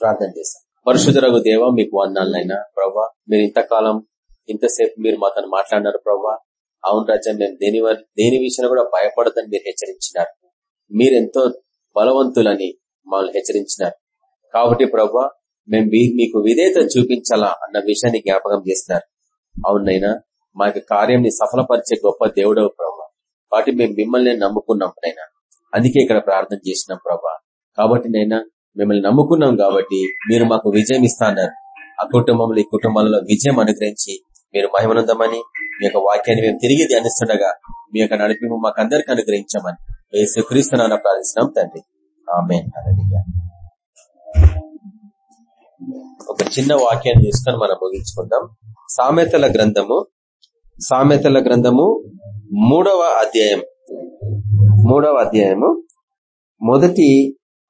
ప్రార్థన చేస్తాం పరిశుధరగు దేవ మీకు వందాలనైనా ప్రభా మీరు ఇంతకాలం ఇంతసేపు మీరు మాతో మాట్లాడినారు ప్రభా అవును రాజా మేము దేని దేని విషయంలో కూడా భయపడదని మీరు హెచ్చరించినారు. మీరెంతో బలవంతులని మమ్మల్ని హెచ్చరించినారు. కాబట్టి ప్రభా మేము మీకు విధేయత చూపించాలా అన్న విషయాన్ని జ్ఞాపకం చేసినారు. అవునైనా మా యొక్క కార్యంని సఫలపరిచే గొప్ప దేవుడవు ప్రభా కాబట్టి మేము మిమ్మల్ని నమ్ముకున్నాం నైనా. అందుకే ఇక్కడ ప్రార్థన చేసినాం ప్రభా కాబట్టి నైనా మిమ్మల్ని నమ్ముకున్నాం కాబట్టి మీరు మాకు విజయం ఇస్తాన్నారు ఆ కుటుంబంలో ఈ కుటుంబాలలో విజయం అనుగ్రహించి మీరు మహిమనందమని మీ యొక్క వాక్యాన్ని మేము తిరిగి ధ్యానిస్తుండగా మీ యొక్క నడిపి మాకు అందరికి అనుగ్రహించమని ఏ క్రీస్తునాన్న ప్రార్థిస్తున్నాం తండ్రి. ఆమె ఒక చిన్న వాక్యాన్ని తీసుకొని మనం ముగించుకుందాం. సామెతల గ్రంథము సామెతల గ్రంథము మూడవ అధ్యాయం మూడవ అధ్యాయము మొదటి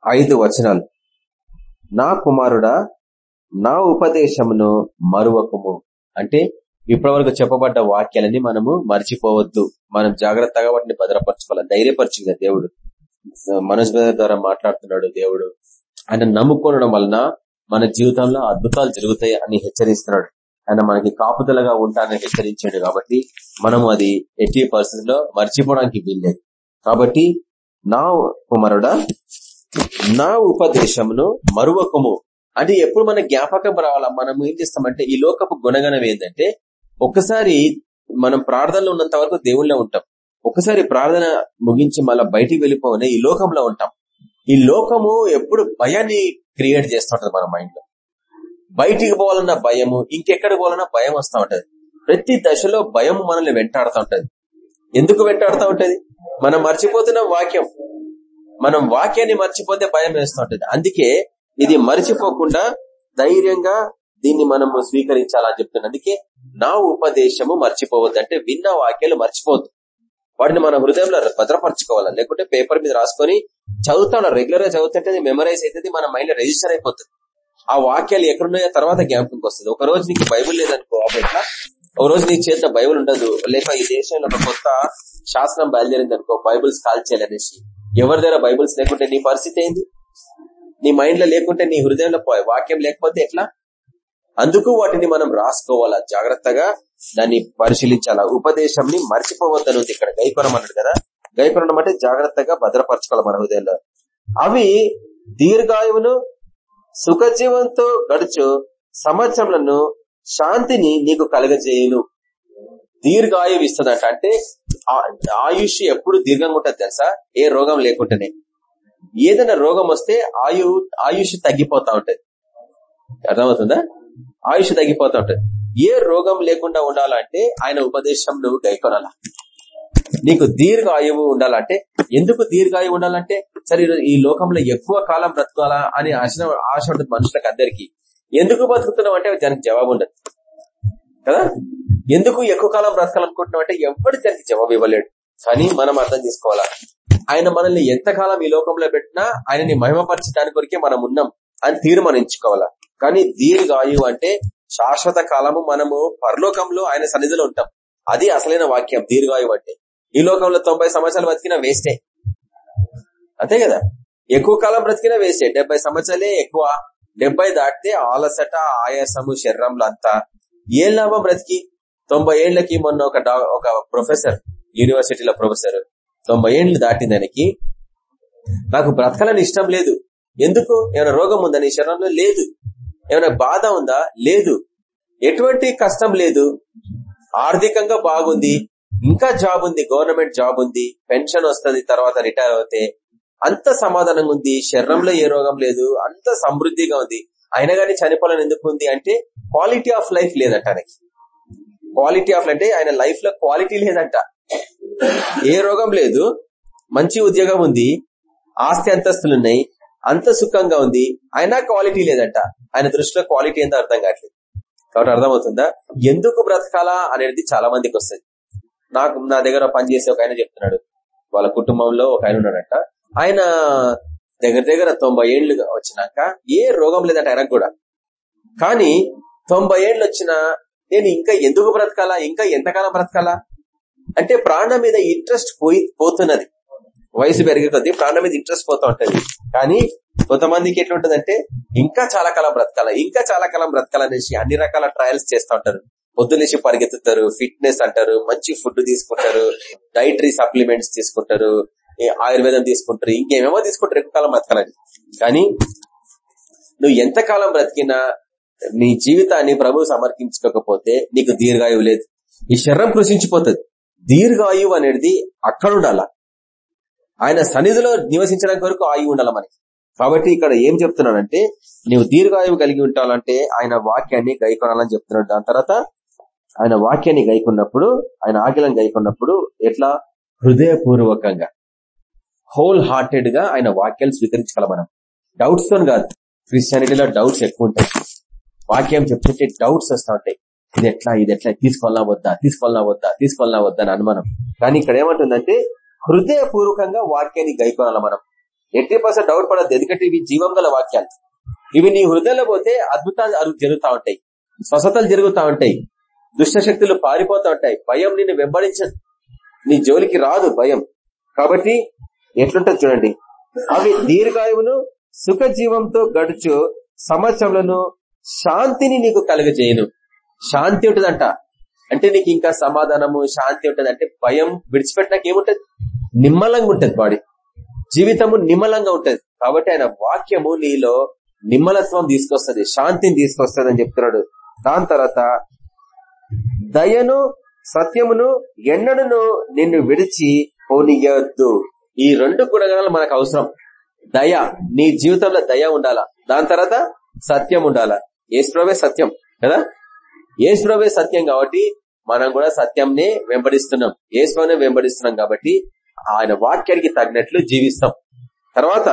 ఐదు వచనాలు. నా కుమారుడా నా ఉపదేశమును మరువకుము. అంటే ఇప్పటివరకు చెప్పబడ్డ వాక్యాలని మనము మర్చిపోవద్దు. మనం జాగ్రత్తగా వాటిని భద్రపరచుకోవాలి. ధైర్యపరిచింది దేవుడు మనోజ్ ద్వారా మాట్లాడుతున్నాడు దేవుడు. ఆయన నమ్ముకోవడం వలన మన జీవితంలో అద్భుతాలు జరుగుతాయి అని హెచ్చరిస్తున్నాడు. ఆయన మనకి కాపుదలగా ఉంటానని హెచ్చరించాడు కాబట్టి మనము అది ఎట్టి పరిస్థితుల్లో మర్చిపోవడానికి వీల్లేదు. కాబట్టి నా కుమారుడా నా ఉపదేశమును మరువకము అంటే ఎప్పుడు మన జ్ఞాపకం రావాలా? మనం ఏం చేస్తామంటే ఈ లోకపు గుణగణం ఏంటంటే ఒకసారి మనం ప్రార్థనలో ఉన్నంత వరకు దేవుళ్ళో ఉంటాం. ఒకసారి ప్రార్థన ముగించి మళ్ళీ బయటికి వెళ్ళిపోవనే ఈ లోకంలో ఉంటాం. ఈ లోకము ఎప్పుడు భయాన్ని క్రియేట్ చేస్తుంటది మన మైండ్లో బయటికి పోవాలన్న భయము ఇంకెక్కడికి పోవాలన్నా భయం వస్తూ ఉంటది. ప్రతి దశలో భయం మనల్ని వెంటాడుతూ ఉంటది. ఎందుకు వెంటాడుతూ ఉంటది? మనం మర్చిపోతున్న వాక్యం. మనం వాక్యాన్ని మర్చిపోతే భయం వేస్తుంటది. అందుకే ఇది మర్చిపోకుండా ధైర్యంగా దీన్ని మనము స్వీకరించాలని చెప్తున్నా అందుకే నా ఉపదేశము మర్చిపోవద్దు అంటే విన్న వాక్యాలు మర్చిపోవద్దు. వాటిని మన హృదయంలో భద్రపరచుకోవాలి. లేకుంటే పేపర్ మీద రాసుకొని చదువుతాడు రెగ్యులర్గా చదువుతుంటే మెమరైజ్ అవుతుంది మన మైండ్ రిజిస్టర్ అయిపోతుంది. ఆ వాక్యాలు ఎక్కడున్నాయో తర్వాత జ్ఞాపకంకి వస్తుంది. ఒక రోజు నీకు బైబుల్ లేదనుకో అట్లా ఒక రోజు నీ చేత బైబుల్ ఉండదు. లేక ఈ దేశంలో ఒక కొత్త శాసనం బయలుదేరింది అనుకో బైబుల్స్ కాల్చేయాలనేసి. ఎవరి దగ్గర బైబుల్స్ లేకుంటే నీ పరిస్థితి ఏంది? నీ మైండ్లో లేకుంటే నీ హృదయంలో వాక్యం లేకపోతే ఎట్లా? అందుకు వాటిని మనం రాసుకోవాలా? జాగ్రత్తగా దాన్ని పరిశీలించాలా? ఉపదేశంని మర్చిపోవద్దని ఉంది ఇక్కడ గైకొనం అన్నాడు కదా. గైకొనం అంటే జాగ్రత్తగా భద్రపరచుకోవాలి మన హృదయంలో. అవి దీర్ఘాయువును సుఖజీవంతో గడుచు సంవత్సరములను శాంతిని నీకు కలగజేయును. దీర్ఘాయువు ఇస్తుందంట. అంటే ఆయుష్ ఎప్పుడు దీర్ఘంగా ఉంటుంది తెలుసా? ఏ రోగం లేకుండానే. ఏదైనా రోగం వస్తే ఆయు ఆయుష్ తగ్గిపోతా ఉంటది. అర్థమవుతుందా? ఆయుష్ తగ్గిపోతా ఉంటది. ఏ రోగం లేకుండా ఉండాలంటే ఆయన ఉపదేశం నువ్వు గైకొనాలా. నీకు దీర్ఘ ఆయువు ఉండాలంటే ఎందుకు దీర్ఘాయువు ఉండాలంటే? సరే ఈ లోకంలో ఎక్కువ కాలం బ్రతకాలా అని ఆశ ఆశ ఉంటుంది మనుషులకు అందరికీ ఎందుకు బతుకుతున్నావు అంటే దానికి జవాబు ఉండదు. కదా? ఎందుకు ఎక్కువ కాలం బ్రతకాలనుకుంటున్నావు అంటే ఎవరికి దానికి జవాబు ఇవ్వలేడు. కానీ మనం అర్థం చేసుకోవాలా? ఆయన మనల్ని ఎంతకాలం ఈ లోకంలో పెట్టినా ఆయనని మహిమపరచడానికి కొరికే మనం ఉన్నాం అని తీర్మానించుకోవాలా? కానీ దీర్ఘాయువు అంటే శాశ్వత కాలము మనము పరలోకంలో ఆయన సన్నిధిలో ఉంటాం. అది అసలైన వాక్యం. దీర్ఘాయువు అంటే ఈ లోకంలో తొంభై సంవత్సరాలు బతికినా వేస్టే. అంతే కదా? ఎక్కువ కాలం బ్రతికినా వేస్టే. డెబ్బై సంవత్సరాలే ఎక్కువ. డెబ్బై దాటితే ఆలసట ఆయాసము శరీరంలో అంతా ఏం లాభం బ్రతికి? తొంభై ఏళ్ళకి మొన్న ఒక ఒక ప్రొఫెసర్ యూనివర్సిటీలో ప్రొఫెసర్ తొంభై ఏళ్ళు దాటిన నాకు బ్రతకాలని ఇష్టం లేదు. ఎందుకు? ఏమైనా రోగం ఉందా? నీ శరీరంలో లేదు. ఏమైనా బాధ ఉందా? లేదు. ఎటువంటి కష్టం లేదు. ఆర్థికంగా బాగుంది. ఇంకా జాబ్ ఉంది. గవర్నమెంట్ జాబ్ ఉంది. పెన్షన్ వస్తుంది తర్వాత రిటైర్ అవుతే అంత సమాధానంగా ఉంది. శరీరంలో ఏ రోగం లేదు. అంత సమృద్ధిగా ఉంది. అయినా కానీ చనిపోవాలని ఎందుకు ఉంది అంటే క్వాలిటీ ఆఫ్ లైఫ్ లేదంట ఆయనకి. క్వాలిటీ ఆఫ్ అంటే ఆయన లైఫ్లో క్వాలిటీ లేదంట. ఏ రోగం లేదు మంచి ఉద్యోగం ఉంది ఆస్తి అంతస్తులున్నాయి అంత సుఖంగా ఉంది అయినా క్వాలిటీ లేదంట. ఆయన దృష్టిలో క్వాలిటీ ఏందో అర్థం కావట్లేదు. కాబట్టి అర్థమవుతుందా? ఎందుకు బ్రతకాలా అనేది చాలా మందికి వస్తుంది. నాకు నా దగ్గర పనిచేసే ఒక ఆయన చెప్తున్నాడు. వాళ్ళ కుటుంబంలో ఒక ఆయన ఉన్నాడంట. ఆయన దగ్గర దగ్గర తొంభై ఏళ్ళు వచ్చినాక ఏ రోగం లేదంటే ఆయనకు కూడా. కానీ తొంభై ఏళ్ళు వచ్చినా నేను ఇంకా ఎందుకు బ్రతకాలా? ఇంకా ఎంతకాలం బ్రతకాలా? అంటే ప్రాణం మీద ఇంట్రెస్ట్ పోయి పోతున్నది. వయసు పెరిగే కొద్దీ ప్రాణం మీద ఇంట్రెస్ట్ పోతా ఉంటుంది. కానీ కొంతమందికి ఎట్లుంటుందంటే ఇంకా చాలా కాలం బ్రతకాల? ఇంకా చాలా కాలం బ్రతకాలనేసి అన్ని రకాల ట్రయల్స్ చేస్తూ ఉంటారు. పొద్దునేసి పరిగెత్తుతారు ఫిట్నెస్ అంటారు మంచి ఫుడ్ తీసుకుంటారు డైటరీ సప్లిమెంట్స్ తీసుకుంటారు ఆయుర్వేదం తీసుకుంటారు ఇంకేమేమో తీసుకుంటారు ఎక్కువ కాలం బ్రతకాలని కానీ నువ్వు ఎంతకాలం బ్రతికినా నీ జీవితాన్ని ప్రభు సమర్పించుకోకపోతే నీకు దీర్ఘాయువు లేదు. ఈ శరీరం కృషించిపోతుంది. దీర్ఘాయువు అనేది అక్కడ ఉండాల. ఆయన సన్నిధిలో నివసించడానికి వరకు ఆయువు ఉండాలి మనకి. కాబట్టి ఇక్కడ ఏం చెప్తున్నానంటే నువ్వు దీర్ఘాయువు కలిగి ఉంటాలంటే ఆయన వాక్యాన్ని గైకొనాలని చెప్తున్నాడు. దాని తర్వాత ఆయన వాక్యాన్ని గైకున్నప్పుడు ఆయన ఆగిలను గైకున్నప్పుడు ఎట్లా? హృదయపూర్వకంగా. హోల్ హార్టెడ్గా ఆయన వాక్యాలు స్వీకరించగల మనం డౌట్స్తో కాదు క్రిస్టియానిటీలో డౌట్స్ ఎక్కువ ఉంటాయి వాక్యం చెప్తుంటే డౌట్స్ వస్తూ ఉంటాయి. ఇది ఎట్లా ఇది ఎట్లా తీసుకోవాలా వద్దా తీసుకోవాలా వద్దా తీసుకోవాలా వద్దా అని అనుమానం. కానీ ఇక్కడ ఏమంటుందంటే హృదయపూర్వకంగా వాక్యాన్ని గైకోనాల మనం. ఎయిటీ పర్సెంట్ డౌట్ పడద్దు ఎందుకంటే ఇవి జీవం గల వాక్యాలు. ఇవి నీ హృదయంలో పోతే అద్భుతాలు జరుగుతూ ఉంటాయి. స్వస్థతలు జరుగుతూ ఉంటాయి. దుష్ట శక్తులు పారిపోతూ ఉంటాయి. భయం నిన్ను వెంబడించ నీ జోలికి రాదు భయం. కాబట్టి ఎట్లుంటది చూడండి. అవి దీర్ఘాయువును సుఖ జీవంతో గడుచు సంవత్సరంలో శాంతిని నీకు కలుగజేయను. శాంతి ఉంటదంట. అంటే నీకు ఇంకా సమాధానము శాంతి ఉంటది. అంటే భయం విడిచిపెట్టినాక ఏముంటది? నిమ్మలంగా ఉంటది బాడీ. జీవితము నిమ్మలంగా ఉంటది. కాబట్టి ఆయన వాక్యము నీలో నిమ్మలత్వం తీసుకొస్తుంది శాంతిని తీసుకొస్తుంది అని చెప్తున్నాడు. దాని తర్వాత దయను సత్యమును ఎన్నడను నిన్ను విడిచి పోనీయద్దు. ఈ రెండు గుణగణాలు మనకు అవసరం. దయ నీ జీవితంలో దయ ఉండాలా? దాని తర్వాత సత్యం ఉండాలా? ఏసుప్రభే సత్యం కదా? ఏసుప్రవే సత్యం కాబట్టి మనం కూడా సత్యంనే వెంబడిస్తున్నాం. ఏసులోనే వెంబడిస్తున్నాం కాబట్టి ఆయన వాక్యానికి తగినట్లు జీవిస్తాం. తర్వాత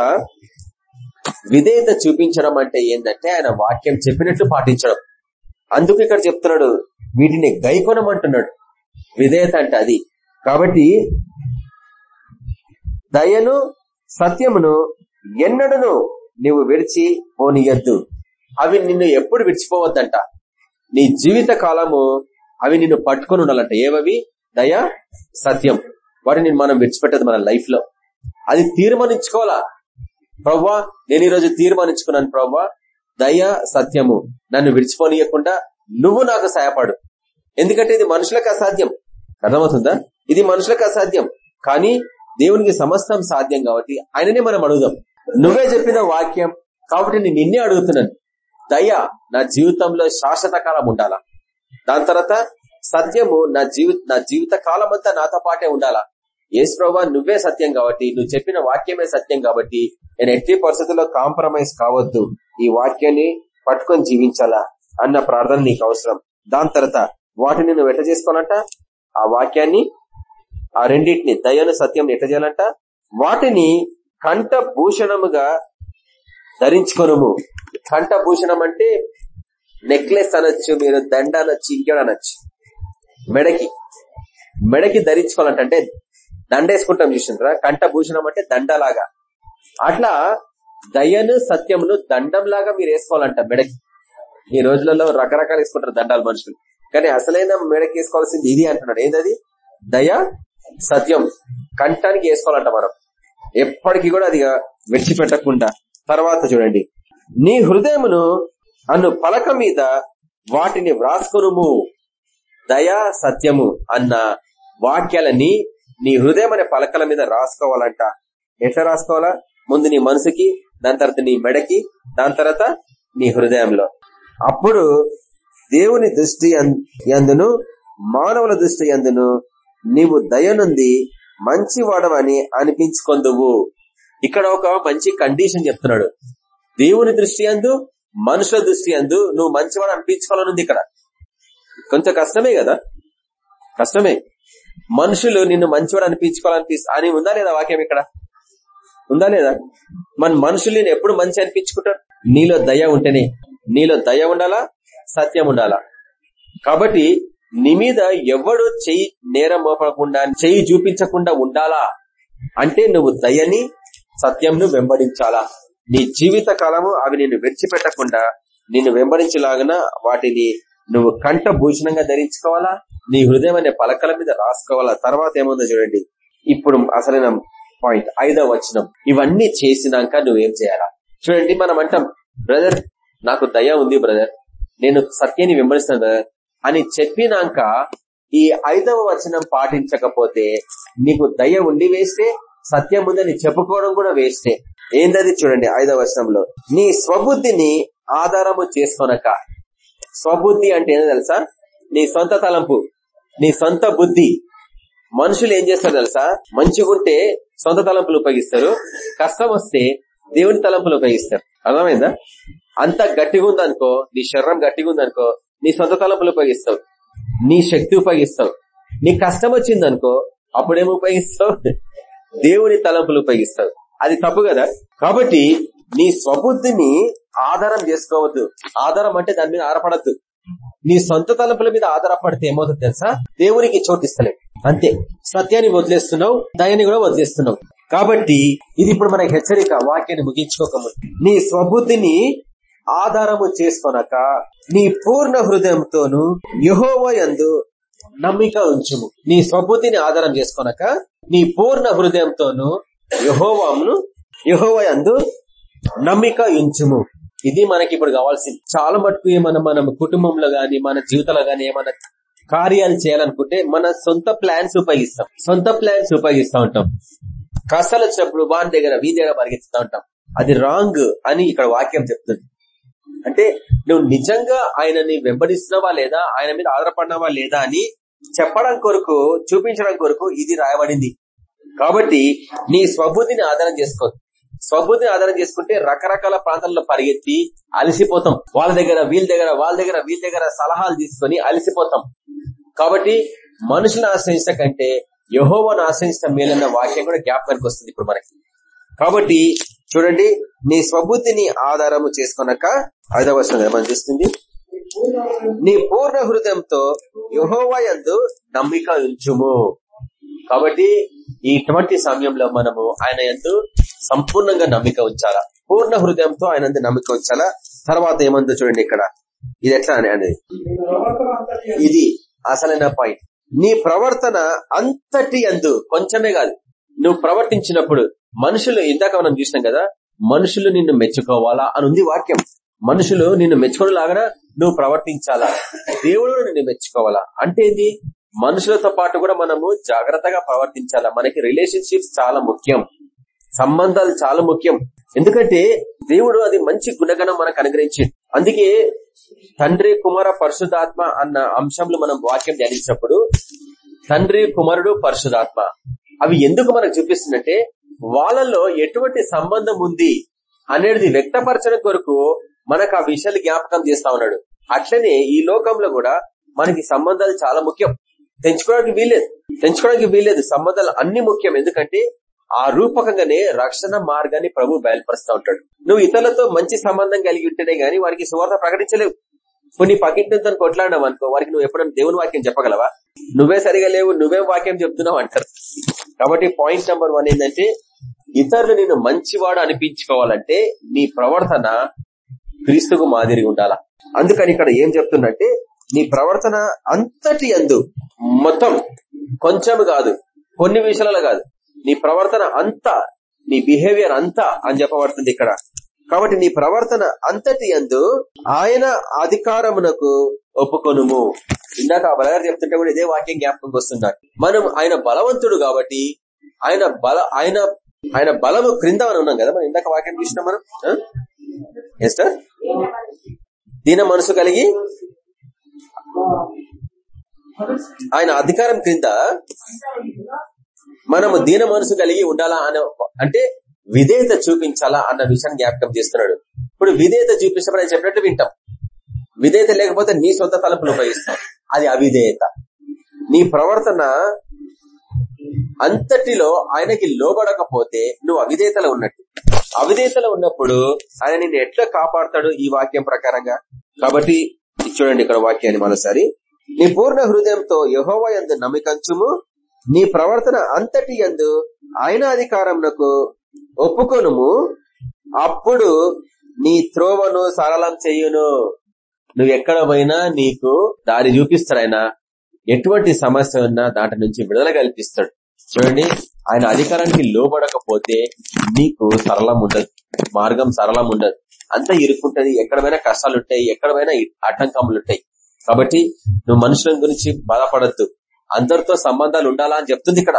విధేయత చూపించడం అంటే ఏంటంటే ఆయన వాక్యం చెప్పినట్లు పాటించడం. అందుకు ఇక్కడ చెప్తున్నాడు వీటిని గైకొనమంటున్నాడు. విధేయత అంటే అది. కాబట్టి దయను సత్యమును ఎన్నడను నువ్వు విడిచి పోనీయద్దు. అవి నిన్ను ఎప్పుడు విడిచిపోవద్దంట. నీ జీవిత కాలము అవి నిన్ను పట్టుకొని ఉండాలంట. ఏవవి? దయ సత్యం. వాటిని మనం విడిచిపెట్టదు మన లైఫ్లో అది తీర్మానించుకోవాలా? ప్రవ్వా నేను ఈరోజు తీర్మానించుకున్నాను ప్రవ్వా దయ సత్యము నన్ను విడిచిపోనీయకుండా నువ్వు నాకు సహాయపడు. ఎందుకంటే ఇది మనుషులకు అసాధ్యం. అర్థమవుతుందా? ఇది మనుషులకు అసాధ్యం. కానీ దేవునికి సమస్తం సాధ్యం కాబట్టి ఆయననే మనం అడుగుదాం. నువ్వే చెప్పిన వాక్యం కాబట్టి నేను నిన్నే అడుగుతున్నాను. దయ నా జీవితంలో శాశ్వత కాలం ఉండాలా? దాని తర్వాత సత్యము నా జీవి నా జీవిత కాలం అంతా నాతో పాటే ఉండాలా? ఏసు నువ్వే సత్యం కాబట్టి నువ్వు చెప్పిన వాక్యమే సత్యం కాబట్టి నేను ఎట్టి పరిస్థితుల్లో కాంప్రమైజ్ కావద్దు. ఈ వాక్యాన్ని పట్టుకొని జీవించాలా అన్న ప్రార్థన నీకు అవసరం. దాని తర్వాత వాటిని నువ్వు ఎట్ట చేసుకోవాలంట? ఆ వాక్యాన్ని ఆ రెండింటిని దయను సత్యం ఎట్ట చేయాలంట? వాటిని కంఠ భూషణముగా ధరించుకొనుము. కంఠ భూషణం అంటే నెక్లెస్ అనొచ్చు మీరు దండ అనొచ్చు ఇంకేడు అనొచ్చు. మెడకి. మెడకి ధరించుకోవాలంట. అంటే దండ వేసుకుంటాం చూసిండ్రా. కంఠ భూషణం అంటే దండలాగా. అట్లా దయను సత్యమును దండంలాగా మీరు వేసుకోవాలంట మెడకి. ఈ రోజులలో రకరకాలు వేసుకుంటారు దండాలు మనుషులు. కానీ అసలైన మెడకి వేసుకోవాల్సింది ఇది అంటున్నాడు. ఏంటది దయ సత్యం. కంఠానికి వేసుకోవాలంట మనం. ఎప్పటికీ కూడా అది విడిచిపెట్టకుండా. తర్వాత చూడండి. నీ హృదయమును అన్ను పలక మీద వాటిని వ్రాసుకునుము. దయా సత్యము అన్న వాక్యాలని నీ హృదయం అనే పలకల మీద రాసుకోవాలంట. ఎట్లా రాసుకోవాలా? ముందు నీ మనసుకి దాని తర్వాత నీ మెడకి దాని తర్వాత నీ హృదయంలో. అప్పుడు దేవుని దృష్టి ఎందును? మానవుల దృష్టి ఎందును? నీవు దయనుంది మంచివాడవని అనిపించుకొందువు. ఇక్కడ ఒక మంచి కండిషన్ చెప్తున్నాడు. దేవుని దృష్టి అందు మనుషుల దృష్టి అందు నువ్వు మంచివాడు అనిపించుకోవాలనుంది ఇక్కడ. కొంచెం కష్టమే కదా? కష్టమే. మనుషులు నిన్ను మంచివాడు అనిపించుకోవాలనిపి అని ఉందా లేదా వాక్యం ఇక్కడ? ఉందా లేదా? మన మనుషులు నేను ఎప్పుడు మంచి అనిపించుకుంటారు? నీలో దయ ఉంటేనే. నీలో దయ ఉండాలా? సత్యం ఉండాలా? కాబట్టి నీ మీద ఎవడు చెయ్యి నేరం మోపకుండా చెయ్యి చూపించకుండా ఉండాలా? అంటే నువ్వు దయని సత్యంను వెంబడించాలా? నీ జీవిత కాలము అవి నిన్ను విడిచిపెట్టకుండా నిన్ను వెంబడించలాగన వాటిని నువ్వు కంఠ భూషణంగా ధరించుకోవాలా? నీ హృదయం అనే పలకల మీద రాసుకోవాలా? తర్వాత ఏముందో చూడండి. ఇప్పుడు అసలైన పాయింట్ ఐదవ వచనం. ఇవన్నీ చేసినాక నువ్వేం చేయాలా? చూడండి మనం అంటాం బ్రదర్ నాకు దయ ఉంది బ్రదర్. నేను సత్యాన్ని వెంబడిస్తాను బ్రదర్. అని చెప్పినాక ఈ ఐదవ వచనం పాటించకపోతే నీకు దయ ఉండి వేస్తే సత్యం ఉందని చెప్పుకోవడం కూడా వేస్తే. ఏంటది చూడండి ఐదవ వచనంలో. నీ స్వబుద్ధిని ఆధారము చేసుకొనక. స్వబుద్ధి అంటే ఏంటో తెలుసా? నీ సొంత తలంపు నీ సొంత బుద్ధి. మనుషులు ఏం చేస్తారు తెలుసా? మంచిగుంటే సొంత తలంపులు ఉపయోగిస్తారు. కష్టం వస్తే దేవుని తలంపులు ఉపయోగిస్తారు. అర్థమైందా? అంత గట్టిగా ఉందనుకో నీ శరీరం గట్టిగా ఉందనుకో నీ సొంత తలంపులు ఉపయోగిస్తావు. నీ శక్తి ఉపయోగిస్తావు. నీ కష్టం వచ్చింది అనుకో అప్పుడేమి ఉపయోగిస్తావు? దేవుని తలంపులు ఉపయోగిస్తావు. అది తప్పు కదా? కాబట్టి నీ స్వబుద్ధిని ఆధారం చేసుకోవద్దు. ఆధారం అంటే దాని మీద ఆధారపడద్దు. నీ సొంత తలంపుల మీద ఆధారపడితే ఏమవుతుంది తెలుసా? దేవునికి చోటిస్తలేవు అంతే. సత్యాన్ని వదిలేస్తున్నావు దయని కూడా వదిలేస్తున్నావు. కాబట్టి ఇది ఇప్పుడు మనకి హెచ్చరిక వాక్యాన్ని ముగించుకోకముందు నీ స్వబుద్ధిని ఆధారము చేసుకొనక నీ పూర్ణ హృదయంతోను యుహోవయందు నమ్మిక ఉంచుము. నీ స్వబుద్ధిని ఆధారం చేసుకొనక నీ పూర్ణ హృదయంతోను యహోవాను యహోవయందు నమ్మిక ఉంచుము. ఇది మనకి ఇప్పుడు కావాల్సింది. చాలా మటుకు ఏమన్నా మనం కుటుంబంలో గాని మన జీవితంలో గాని ఏమన్నా కార్యాలు చేయాలనుకుంటే మన సొంత ప్లాన్స్ ఉపయోగిస్తాం. సొంత ప్లాన్స్ ఉపయోగిస్తూ ఉంటాం. కష్టాలు వచ్చినప్పుడు వాని దగ్గర వీని దగ్గర పరిగెత్తుతూ ఉంటాం. అది రాంగ్ అని ఇక్కడ వాక్యం చెప్తుంది. అంటే నువ్వు నిజంగా ఆయనని వెంబడిస్తున్నావా లేదా? ఆయన మీద ఆధారపడినావా లేదా అని చెప్పడం కొరకు చూపించడం కొరకు ఇది రాయబడింది. కాబట్టి నీ స్వబుద్ధిని ఆధారం చేసుకో. స్వబుద్ధిని ఆధారం చేసుకుంటే రకరకాల ప్రాంతాల్లో పరిగెత్తి అలసిపోతాం. వాళ్ళ దగ్గర వీళ్ళ దగ్గర వాళ్ళ దగ్గర వీళ్ళ దగ్గర సలహాలు తీసుకొని అలసిపోతాం. కాబట్టి మనుషులను ఆశ్రయించకంటే యహోవాను ఆశ్రయించడం మేలన్న వాక్యం కూడా జ్ఞాపకానికి వస్తుంది ఇప్పుడు మనకి. కాబట్టి చూడండి నీ స్వబుద్ధిని ఆధారము చేసుకున్నాక ఐదవ మనం చూస్తుంది? నీ పూర్ణ హృదయంతో యుహోవయందు నమ్మిక ఉంచుము. కాబట్టి ఇటువంటి సమయంలో మనము ఆయన ఎందు సంపూర్ణంగా నమ్మిక ఉంచాలా? పూర్ణ హృదయంతో ఆయన నమ్మిక ఉంచాలా? తర్వాత ఏమందో చూడండి ఇక్కడ. ఇది ఎట్లా అనేది. ఇది అసలైన పాయింట్ నీ ప్రవర్తన అంతటి అందు కొంచెమే కాదు. నువ్వు ప్రవర్తించినప్పుడు మనుషులు ఇందాక మనం చూసినాం కదా మనుషులు నిన్ను మెచ్చుకోవాలా అని ఉంది వాక్యం. మనుషులు నిన్ను మెచ్చుకోలాగా నువ్వు ప్రవర్తించాలా? దేవుడు నిన్ను మెచ్చుకోవాలా? అంటే ఏంది? మనుషులతో పాటు కూడా మనము జాగ్రత్తగా ప్రవర్తించాలా? మనకి రిలేషన్షిప్స్ చాలా ముఖ్యం. సంబంధాలు చాలా ముఖ్యం. ఎందుకంటే దేవుడు అది మంచి గుణగణం మనకు అనుగ్రహించింది అందుకే తండ్రి కుమార పరిశుధాత్మ అన్న అంశంలో మనం వాక్యం ధ్యానించినప్పుడు తండ్రి కుమారుడు పరిశుధాత్మ అవి ఎందుకు మనకు చూపిస్తుందంటే వాళ్ళలో ఎటువంటి సంబంధం ఉంది అనేది వ్యక్తపరచడం కొరకు మనకు ఆ విషయాలు జ్ఞాపకం చేస్తా ఉన్నాడు. అట్లనే ఈ లోకంలో కూడా మనకి సంబంధాలు చాలా ముఖ్యం. తెంచుకోవడానికి వీల్లేదు. తెంచుకోవడానికి వీల్లేదు. సంబంధాలు అన్ని ముఖ్యం. ఎందుకంటే ఆ రూపకంగానే రక్షణ మార్గాన్ని ప్రభు బయలుపరుస్తూ ఉంటాడు. నువ్వు ఇతరులతో మంచి సంబంధం కలిగి ఉంటేనే గానీ వారికి సువార్త ప్రకటించలేవు. కొన్ని పకింటితో కొట్లాడినావు అనుకో వారికి నువ్వు ఎప్పుడైనా దేవుని వాక్యం చెప్పగలవా? నువ్వే సరిగా లేవు నువ్వే వాక్యం చెప్తున్నావు అంటారు. కాబట్టి పాయింట్ నెంబర్ వన్ ఏంటంటే ఇతరులు నేను మంచివాడు అనిపించుకోవాలంటే నీ ప్రవర్తన క్రీస్తుకు మాదిరి ఉండాలా? అందుకని ఇక్కడ ఏం చెప్తున్నట్టే నీ ప్రవర్తన అంతటి అందు మొత్తం కొంచెం కాదు కొన్ని విషయాలలో కాదు. నీ ప్రవర్తన అంతా నీ బిహేవియర్ అంతా అని చెప్పబడుతుంది ఇక్కడ. కాబట్టి నీ ప్రవర్తన అంతటి అందు ఆయన అధికారమునకు ఒప్పుకొనుము. ఇందాక బలగారు చెప్తుంటే కూడా ఇదే వాక్యం జ్ఞాపకంకి వస్తున్నారు మనం ఆయన బలవంతుడు కాబట్టి ఆయన బల ఆయన ఆయన బలము క్రింద అని ఉన్నాం కదా మనం ఇందాక వాక్యం చూసినాం మనం? ఎస్టర్ దీన మనసు కలిగి ఆయన అధికారం క్రింద మనము దీన మనసు కలిగి ఉండాలా అనే అంటే విధేయత చూపించాలా అన్న విషయాన్ని జ్ఞాపకం చేస్తున్నాడు. ఇప్పుడు విధేయత చూపిస్తామని చెప్పినట్టు వింటాం. విధేయత లేకపోతే నీ సొంత తలుపులు ఉపయోగిస్తాం. అది అవిధేయత. నీ ప్రవర్తన అంతటిలో ఆయనకి లోబడకపోతే నువ్వు అవిధేయతలో ఉన్నట్టు. అవిధేయతలో ఉన్నప్పుడు ఆయన నిన్ను ఎట్లా కాపాడతాడు ఈ వాక్యం ప్రకారంగా? కాబట్టి చూడండి ఇక్కడ వాక్యాన్ని మరోసారి. నీ పూర్ణ హృదయంతో యహోవా ఎందు నమ్మికంచుము. నీ ప్రవర్తన అంతటి ఎందు ఆయన అధికారంకు ఒప్పుకొనుము? అప్పుడు నీ త్రోవను సరళం చెయ్యును నువ్వు ఎక్కడ పోయినా నీకు దారి చూపిస్తాడు ఆయన. ఎటువంటి సమస్య ఉన్నా దాంట్ నుంచి విడుదల కల్పిస్తాడు. చూడండి ఆయన అధికారానికి లోబడకపోతే నీకు సరళం ఉండదు. మార్గం సరళం ఉండదు. అంతా ఇరుక్కుంటది ఎక్కడమైనా కష్టాలు ఉంటాయి ఎక్కడమైనా ఆటంకములు ఉంటాయి కాబట్టి నువ్వు మనుషుల గురించి బాధపడద్దు. అందరితో సంబంధాలు ఉండాలా అని చెప్తుంది ఇక్కడ.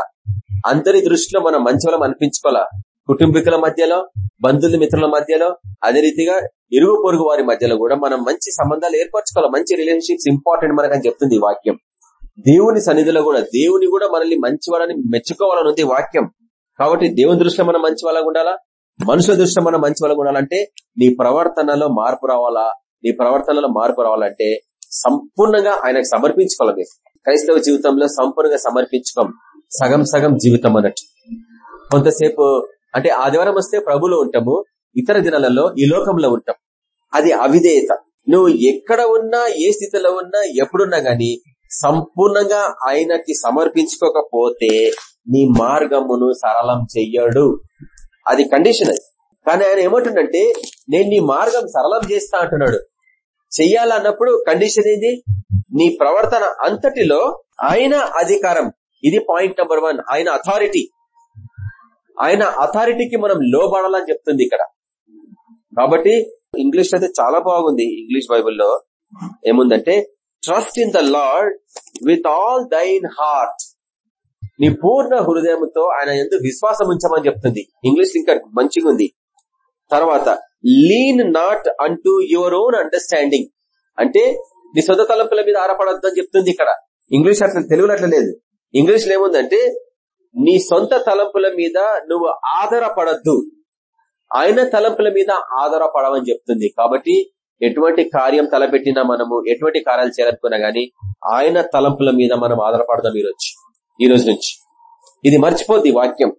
అందరి దృష్టిలో మనం మంచి వాళ్ళం అనిపించుకోవాలా? కుటుంబీకుల మధ్యలో బంధువుల మిత్రుల మధ్యలో అదే రీతిగా ఇరుగు పొరుగు వారి మధ్యలో కూడా మనం మంచి సంబంధాలు ఏర్పరచుకోవాలి. మంచి రిలేషన్షిప్స్ ఇంపార్టెంట్ మనకని చెప్తుంది వాక్యం. దేవుని సన్నిధిలో కూడా దేవుని కూడా మనల్ని మంచి వాళ్ళని మెచ్చుకోవాలని ఉంది వాక్యం. కాబట్టి దేవుని దృష్టిలో మనం మంచి వాళ్ళగా ఉండాలా? మనుషుల దృష్టిలో మనం మంచి వాళ్ళగా ఉండాలంటే నీ ప్రవర్తనలో మార్పు రావాలా? నీ ప్రవర్తనలో మార్పు రావాలంటే సంపూర్ణంగా ఆయనకు సమర్పించుకోవాలి క్రైస్తవ జీవితంలో సంపూర్ణంగా సమర్పించుకోం. సగం సగం జీవితం అన్నట్టు. కొంతసేపు అంటే ఆదివారం వస్తే ప్రభులో ఉంటాము ఇతర దినాలలో ఈ లోకంలో ఉంటాం. అది అవిధేయత. నువ్వు ఎక్కడ ఉన్నా ఏ స్థితిలో ఉన్నా ఎప్పుడున్నా గాని సంపూర్ణంగా ఆయనకి సమర్పించుకోకపోతే నీ మార్గమును సరళం చెయ్యడు. అది కండిషన్ అది. కానీ ఆయన ఏమంటుండంటే నేను నీ మార్గం సరళం చేస్తా అంటున్నాడు. చెయ్యాలన్నప్పుడు కండిషన్ ఏది? నీ ప్రవర్తన అంతటిలో ఆయన అధికారం. ఇది పాయింట్ నెంబర్ వన్ ఆయన అథారిటీ ఆయన అథారిటీకి మనం లోబడాలని చెప్తుంది ఇక్కడ. కాబట్టి ఇంగ్లీష్ అయితే చాలా బాగుంది. ఇంగ్లీష్ బైబుల్లో ఏముందంటే trust in the lord with all thine heart నీ పూర్ణ హృదయంతో ఆయన ఎందుకు విశ్వాసం ఉంచమని చెప్తుంది. ఇంగ్లీష్ ఇంకా మంచిగా ఉంది. తర్వాత లీన్ నాట్ అంటూ యువర్ ఓన్ అండర్స్టాండింగ్ అంటే నీ సొంత తలంపుల మీద ఆరపడద్దు అని చెప్తుంది ఇక్కడ. ఇంగ్లీష్ అట్లా తెలుగులో అట్లా లేదు. ఇంగ్లీష్లో ఏముందంటే నీ సొంత తలంపుల మీద నువ్వు ఆధారపడద్దు. ఆయన తలంపుల మీద ఆధారపడవని చెప్తుంది. కాబట్టి ఎటువంటి కార్యం తలపెట్టినా మనము ఎటువంటి కార్యాలు చేయాలనుకున్నా గానీ ఆయన తలంపుల మీద మనం ఆధారపడదాం ఈరోజు. ఈ రోజు నుంచి. ఇది మర్చిపోద్ది వాక్యం.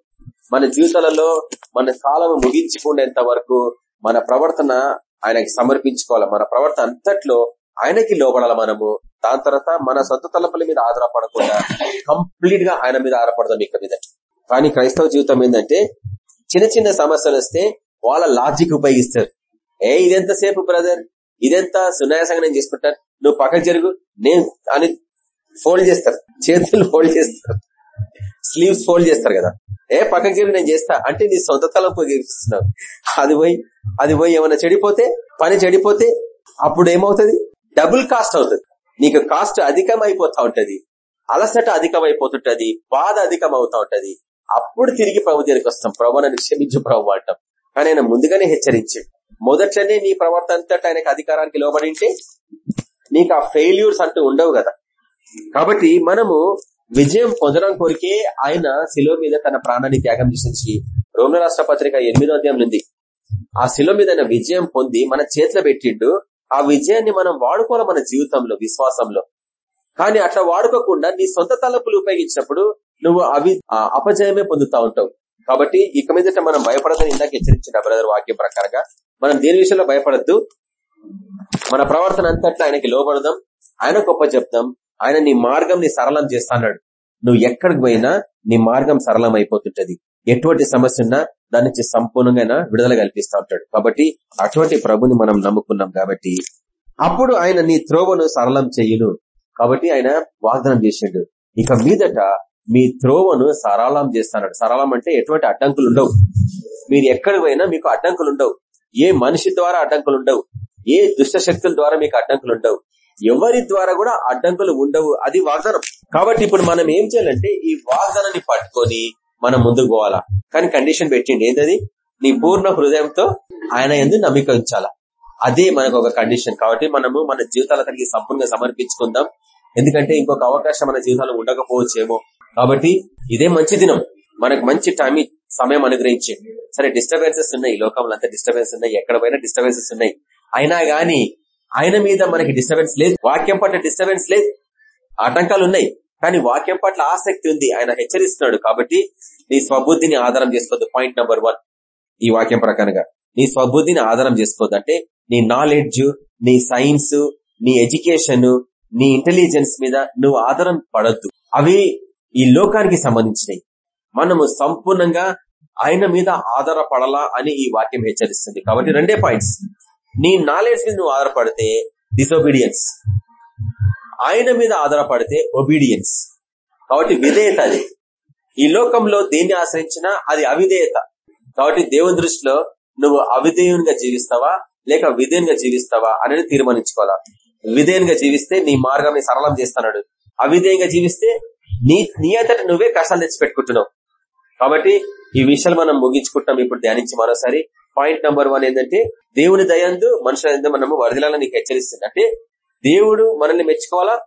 మన జీవితాలలో మన కాలం ముగించుకునేంత వరకు మన ప్రవర్తన ఆయనకి సమర్పించుకోవాలి. మన ప్రవర్తన అంతట్లో ఆయనకి లోపడాల మనము. దాని తర్వాత మన సొంత తలపుల మీద ఆధారపడకుండా కంప్లీట్గా ఆయన మీద ఆధారపడదాం ఇక మీద. కానీ క్రైస్తవ జీవితం ఏంటంటే చిన్న చిన్న సమస్యలు వస్తే వాళ్ళ లాజిక్ ఉపయోగిస్తారు. ఏ ఇదెంతసేపు బ్రదర్? ఇదెంత సునాయాసంగా నేను చేసుకుంటాను? నువ్వు పక్కకు జరుగు. నేను అని ఫోల్డ్ చేస్తారు. చేతులు ఫోల్డ్ చేస్తారు. స్లీవ్స్ ఫోల్డ్ చేస్తారు కదా. ఏ పక్కకి జరుగు నేను చేస్తా అంటే నీ సొంత తలంపు చేస్తున్నావు అది పోయి అది పోయి ఏమైనా చెడిపోతే పని చెడిపోతే అప్పుడు ఏమవుతుంది? డబుల్ కాస్ట్ అవుతుంది. నీకు కాస్ట్ అధికం అయిపోతా ఉంటది. అలసట అధికం అయిపోతుంటది బాధ అధికం అవుతా ఉంటది. అప్పుడు తిరిగి ప్రభు దగ్గరికి వస్తాం. ప్రభు నన్ను క్షమించు ప్రభు అంటాం. కానీ ఆయన ముందుగానే హెచ్చరించాడు మొదట్లోనే నీ ప్రవర్తన అంతటా ఆయనకు అధికారానికి లోబడింటే నీకు ఆ ఫెయిల్యూర్స్ అంటూ ఉండవు కదా. కాబట్టి మనము విజయం పొందడం కోరికే ఆయన శిలో మీద తన ప్రాణాన్ని త్యాగం చేసి రోమ రాష్ట్ర పత్రిక ఎనిమిదో అధ్యాయం ఉంది ఆ శిలో మీద విజయం పొంది మన చేతిలో పెట్టిండు. ఆ విజయాన్ని మనం వాడుకోవాలి మన జీవితంలో విశ్వాసంలో. కానీ అట్లా వాడుకోకుండా నీ సొంత తలపులు ఉపయోగించినప్పుడు నువ్వు అవి అపజయమే పొందుతా ఉంటావు. కాబట్టి ఇక మీదట మనం భయపడదని ఇందాక హెచ్చరించిన బ్రదర్ వాక్యం ప్రకారంగా మనం దేని విషయంలో భయపడద్దు? మన ప్రవర్తన అంతట్లో ఆయనకి లోపడదాం ఆయన గొప్ప చెప్తాం ఆయన నీ మార్గం ని సరళం చేస్తాడు నువ్వు ఎక్కడికి పోయినా నీ మార్గం సరళం అయిపోతుంటది ఎటువంటి సమస్య ఉన్నా దాని నుంచి సంపూర్ణంగా విడుదల కల్పిస్తా ఉంటాడు. కాబట్టి అటువంటి ప్రభుని మనం నమ్ముకున్నాం కాబట్టి అప్పుడు ఆయన నీ త్రోవను సరళం చెయ్యును కాబట్టి ఆయన వాగ్దానం చేసిండు. ఇక మీదట మీ త్రోవను సరళం చేస్తాడు సరళం అంటే ఎటువంటి అడ్డంకులు ఉండవు. మీరు ఎక్కడికి పోయినా మీకు అడ్డంకులు ఉండవు. ఏ మనిషి ద్వారా అడ్డంకులు ఉండవు. ఏ దుష్ట శక్తుల ద్వారా మీకు అడ్డంకులు ఉండవు. ఎవరి ద్వారా కూడా అడ్డంకులు ఉండవు. అది వాగ్దానం. కాబట్టి ఇప్పుడు మనం ఏం చేయాలంటే ఈ వాగ్దానాన్ని పట్టుకొని మనం ముందుకు పోవాలా? కానీ కండిషన్ పెట్టిండి. ఏంటది? నీ పూర్ణ హృదయంతో ఆయన ఎందుకు నమ్మిక ఉంచాలా? అదే మనకు ఒక కండిషన్ కాబట్టి మనము మన జీవితాల తనకి సంపూర్ణంగా సమర్పించుకుందాం. ఎందుకంటే ఇంకొక అవకాశం మన జీవితాలు ఉండకపోవచ్చేమో. కాబట్టి ఇదే మంచి దినం. మనకు మంచి టైం సమయం అనుగ్రహించి. సరే డిస్టర్బెన్సెస్ ఉన్నాయి. లోకంలో అంతా డిస్టర్బెన్స్ ఉన్నాయి. ఎక్కడ పోయినా డిస్టర్బెన్సెస్ ఉన్నాయి. అయినా గాని ఆయన మీద మనకి డిస్టర్బెన్స్ లేదు. వాక్యం పట్ల డిస్టర్బెన్స్ లేదు. ఆటంకాలు ఉన్నాయి. కానీ వాక్యం పట్ల ఆసక్తి ఉంది. ఆయన హెచ్చరిస్తున్నాడు కాబట్టి నీ స్వబుద్ధిని ఆధారం చేసుకోవద్దు. పాయింట్ నెంబర్ వన్ ఈ వాక్యం ప్రకారంగా. నీ స్వబుద్ధిని ఆధారం చేసుకోవద్దు. అంటే నీ నాలెడ్జ్ నీ సైన్స్ నీ ఎడ్యుకేషన్ నీ ఇంటెలిజెన్స్ మీద నువ్వు ఆధారం పడద్దు. అవి ఈ లోకానికి సంబంధించినవి మనము సంపూర్ణంగా ఆయన మీద ఆధారపడాలా అని ఈ వాక్యం హెచ్చరిస్తుంది. కాబట్టి రెండే పాయింట్స్ నీ నాలెడ్జ్ మీద నువ్వు ఆధారపడితే డిసోబీడియన్స్ ఆయన మీద ఆధారపడితే ఒబీడియన్స్ కాబట్టి విధేయత అది. ఈ లోకంలో దేన్ని ఆశ్రయించినా అది అవిధేయత. కాబట్టి దేవుని దృష్టిలో నువ్వు అవిధేయునిగా జీవిస్తావా లేక విధేయునిగా జీవిస్తావా అనేది తీర్మానించుకోవాలా. విధేయునిగా జీవిస్తే నీ మార్గాన్ని సరళం చేస్తున్నాడు అవిధేయంగా జీవిస్తే నీ నీ అంతటి నువ్వే కష్టాలు తెచ్చి పెట్టుకుంటున్నావు కాబట్టి ఈ విషయాలు మనం ముగించుకుంటాం ఇప్పుడు ధ్యానించి మరోసారి. పాయింట్ నెంబర్ వన్ ఏంటంటే దేవుని దయందు మనుషుల మనము వరదలాలని నీకు హెచ్చరిస్తుంది అంటే దేవుడు మనల్ని మెచ్చుకోవాలా?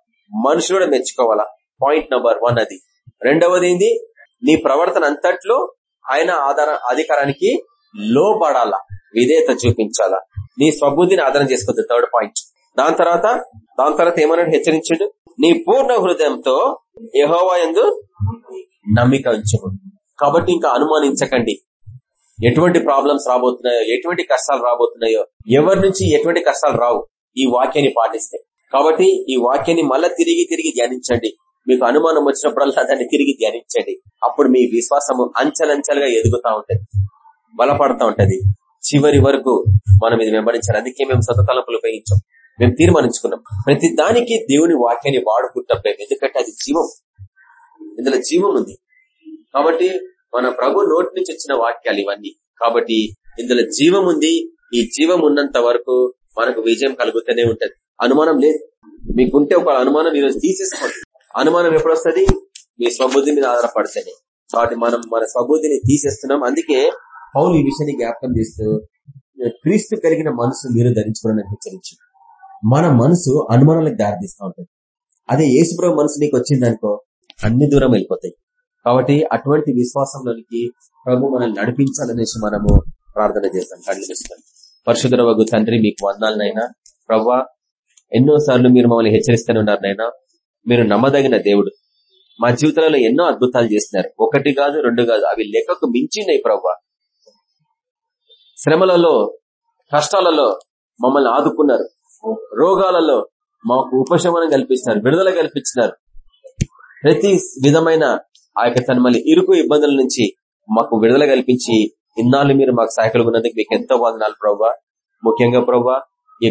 మనుషులు కూడా మెచ్చుకోవాలా? పాయింట్ నెంబర్ వన్ అది. రెండవది ఏంది? నీ ప్రవర్తన అంతట్లో ఆయన ఆధార అధికారానికి లోపడాలా విధేయత చూపించాలా? నీ స్వబుద్ధిని ఆధారం చేసుకోవద్దు. థర్డ్ పాయింట్ దాని తర్వాత దాని తర్వాత ఏమన్నాడు? హెచ్చరించాడు? నీ పూర్ణ హృదయంతో యహోవా ఎందు నమ్మిక ఉంచము. కాబట్టి ఇంకా అనుమానించకండి. ఎటువంటి ప్రాబ్లమ్స్ రాబోతున్నాయో ఎటువంటి కష్టాలు రాబోతున్నాయో ఎవరి నుంచి ఎటువంటి కష్టాలు రావు. ఈ వాక్యాన్ని పాటిస్తే. కాబట్టి ఈ వాక్యాన్ని మళ్ళా తిరిగి తిరిగి ధ్యానించండి. మీకు అనుమానం వచ్చినప్పుడల్లా దాన్ని తిరిగి ధ్యానించండి. అప్పుడు మీ విశ్వాసము అంచలంచలుగా ఎదుగుతా ఉంటది. బలపడతా ఉంటది. చివరి వరకు మనం ఇది వెంబడించాలి. అందుకే మేము సతతలంపులు ఉపయోగించాం. మేము తీర్మానించుకున్నాం. ప్రతి దానికి దేవుని వాక్యాన్ని వాడుకుంటాం మేము ఎందుకంటే అది జీవం. ఇందులో జీవం ఉంది. కాబట్టి మన ప్రభు నోటి నుంచి వచ్చిన వాక్యాలు ఇవన్నీ. కాబట్టి ఇందులో జీవం ఉంది. ఈ జీవం ఉన్నంత వరకు మనకు విజయం కలుగుతూనే ఉంటది. అనుమానం లేదు. మీకుంటే ఒక అనుమానం ఈరోజు తీసేసుకోండి. అనుమానం ఎప్పుడు వస్తుంది మీ స్వబుద్ధి మీద ఆధారపడితేనే. కాబట్టి మనం మన స్వబుద్ధిని తీసేస్తున్నాం. అందుకే పౌలు ఈ విషయాన్ని జ్ఞాపకం చేస్తూ క్రీస్తు కలిగిన మనసు మీరు ధరించుకోవడం హెచ్చరించి మన మనసు అనుమానాలకు దారితీస్తూ ఉంటుంది. అదే ఏసుప్రభు మనసు నీకు వచ్చిందనుకో అన్ని దూరం వెళ్ళిపోతాయి. కాబట్టి అటువంటి విశ్వాసంలోనికి ప్రభు మనల్ని నడిపించాలనేసి మనము ప్రార్థన చేస్తాం. కళ్ళు మూసుకొని వగు తండ్రి మీకు వందాలనైనా ప్రవ్వా ఎన్నో సార్లు మీరు మమ్మల్ని హెచ్చరిస్తానున్నారు నైనా మీరు నమ్మదగిన దేవుడు. మా జీవితంలో ఎన్నో అద్భుతాలు చేస్తున్నారు ఒకటి కాదు రెండు కాదు అవి లెక్కకు మించినాయి ప్రవ్వా. శ్రమలలో కష్టాలలో మమ్మల్ని ఆదుకున్నారు. రోగాలలో మాకు ఉపశమనం కల్పిస్తున్నారు విడుదల కల్పించినారు. ప్రతి విధమైన ఆ యొక్క తన మళ్ళీ ఇరుకు ఇబ్బందుల నుంచి మాకు విడుదల కల్పించి ఇన్నాళ్ళు మీరు మాకు సహాయకులు ఉన్నందుకు మీకు ఎంతో వందనాలు ప్రవ్వా. ముఖ్యంగా ప్రవ్వా ఈ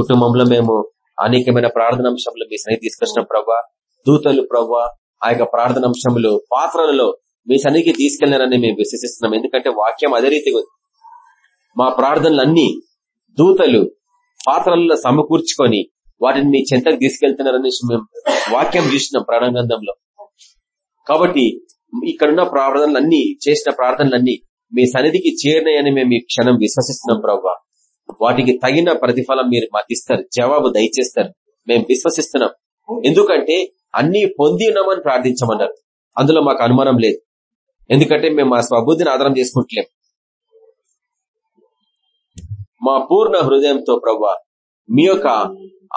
కుటుంబంలో మేము అనేకమైన ప్రార్థనాంశంలో మీ సన్నిధి తీసుకొచ్చిన ప్రవ్వా. దూతలు ప్రవ్వా ఆ యొక్క ప్రార్థనాంశములు పాత్రలలో మీ సన్నిధికి తీసుకెళ్ళారని మేము విశ్వసిస్తున్నాం. ఎందుకంటే వాక్యం అదే రీతిగా ఉంది. మా ప్రార్థనలన్నీ దూతలు పాత్రలలో సమకూర్చుకొని వాటిని మీ చెంతకు తీసుకెళ్తున్నారని మేము వాక్యం చూసినాం ప్రాణగంధంలో కాబట్టి ఇక్కడున్న ప్రార్థనలన్నీ చేసిన ప్రార్థనలన్నీ మీ సన్నిధికి చేరినాయని మేము ఈ క్షణం విశ్వసిస్తున్నాం ప్రవ్వా. వాటికి తగిన ప్రతిఫలం మీరు మాకు ఇస్తారు. జవాబు దయచేస్తారు. మేము విశ్వసిస్తున్నాం. ఎందుకంటే అన్ని పొంది ఉన్నామని ప్రార్థించమన్నారు. అందులో మాకు అనుమానం లేదు. ఎందుకంటే మేము మా స్వబుద్ధిని ఆధారం చేసుకుంటలేం. మా పూర్ణ హృదయంతో ప్రవ్వా మీ యొక్క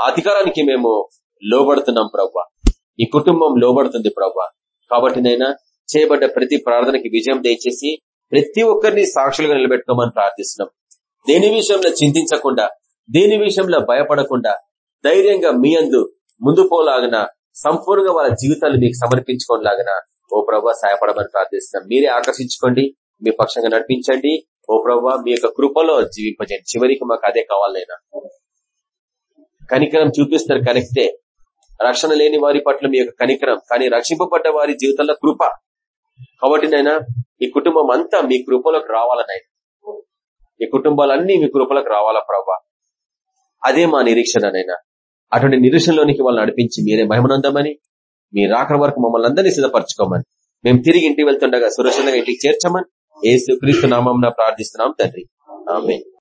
అధికారానికి మేము లోబడుతున్నాం ప్రవ్వా. ఈ కుటుంబం లోబడుతుంది ప్రవ్వా. కాబట్టి నైనా చేయబడ్డ ప్రతి ప్రార్థనకి విజయం దయచేసి ప్రతి ఒక్కరిని సాక్షులుగా నిలబెట్టుకోమని ప్రార్థిస్తున్నాం. దేని విషయంలో చింతించకుండా దేని విషయంలో భయపడకుండా ధైర్యంగా మీ అందు ముందు పోలాగిన సంపూర్ణంగా వాళ్ళ జీవితాలు మీకు సమర్పించుకోలాగిన ఓ ప్రభా సహాయపడమని ప్రార్థిస్తున్నాం. మీరే ఆకర్షించుకోండి మీ పక్షంగా నడిపించండి. ఓ ప్రభా మీ యొక్క కృపలో జీవింపజేయండి. చివరికి మాకు అదే కావాలైనా. కనికరం చూపిస్తారు కరెక్టే రక్షణ లేని వారి పట్ల మీ యొక్క కనికరం కానీ రక్షింపబడ్డ వారి జీవితంలో కృప. కాబట్టి నైనా ఈ కుటుంబం అంతా మీ కృపలోకి రావాలనైనా ఈ కుటుంబాలన్నీ మీ కృపలకు రావాలా ప్రభా? అదే మా నిరీక్షణనైనా అటువంటి నిరీక్షణలోనికి వాళ్ళు నడిపించి మీరే మహిమనందమని మీ రాకడ వరకు మమ్మల్ని అందరినీ సిద్ధపరచుకోమని మేము తిరిగి ఇంటికి వెళ్తుండగా సురక్షితంగా ఇంటికి చేర్చమని ఏసు క్రీస్తు నామం ప్రార్థిస్తున్నాం తండ్రి. ఆమె